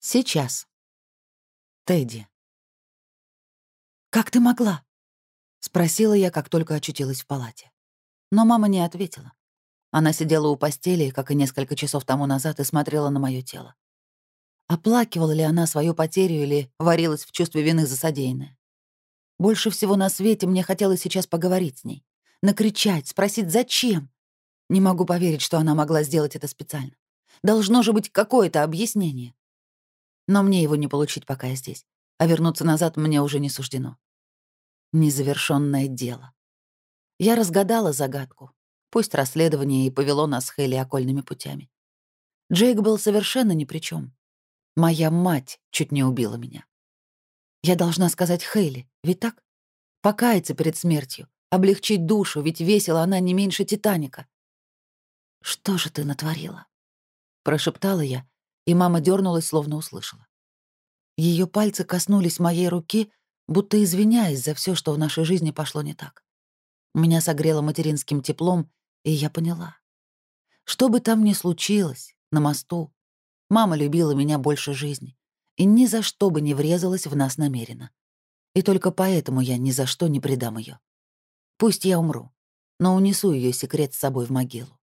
Сейчас. Тедди. «Как ты могла?» — спросила я, как только очутилась в палате. Но мама не ответила. Она сидела у постели, как и несколько часов тому назад, и смотрела на мое тело. Оплакивала ли она свою потерю или варилась в чувстве вины за содеянное? Больше всего на свете мне хотелось сейчас поговорить с ней, накричать, спросить, зачем. Не могу поверить, что она могла сделать это специально. Должно же быть какое-то объяснение. Но мне его не получить, пока я здесь. А вернуться назад мне уже не суждено. Незавершенное дело. Я разгадала загадку. Пусть расследование и повело нас с Хелли окольными путями. Джейк был совершенно ни при чем. Моя мать чуть не убила меня. Я должна сказать Хейли, ведь так? Покаяться перед смертью, облегчить душу, ведь весила она не меньше Титаника. «Что же ты натворила?» Прошептала я, и мама дернулась, словно услышала. Ее пальцы коснулись моей руки, будто извиняясь за все, что в нашей жизни пошло не так. Меня согрело материнским теплом, и я поняла. Что бы там ни случилось, на мосту, мама любила меня больше жизни и ни за что бы не врезалась в нас намеренно. И только поэтому я ни за что не предам ее. Пусть я умру, но унесу ее секрет с собой в могилу.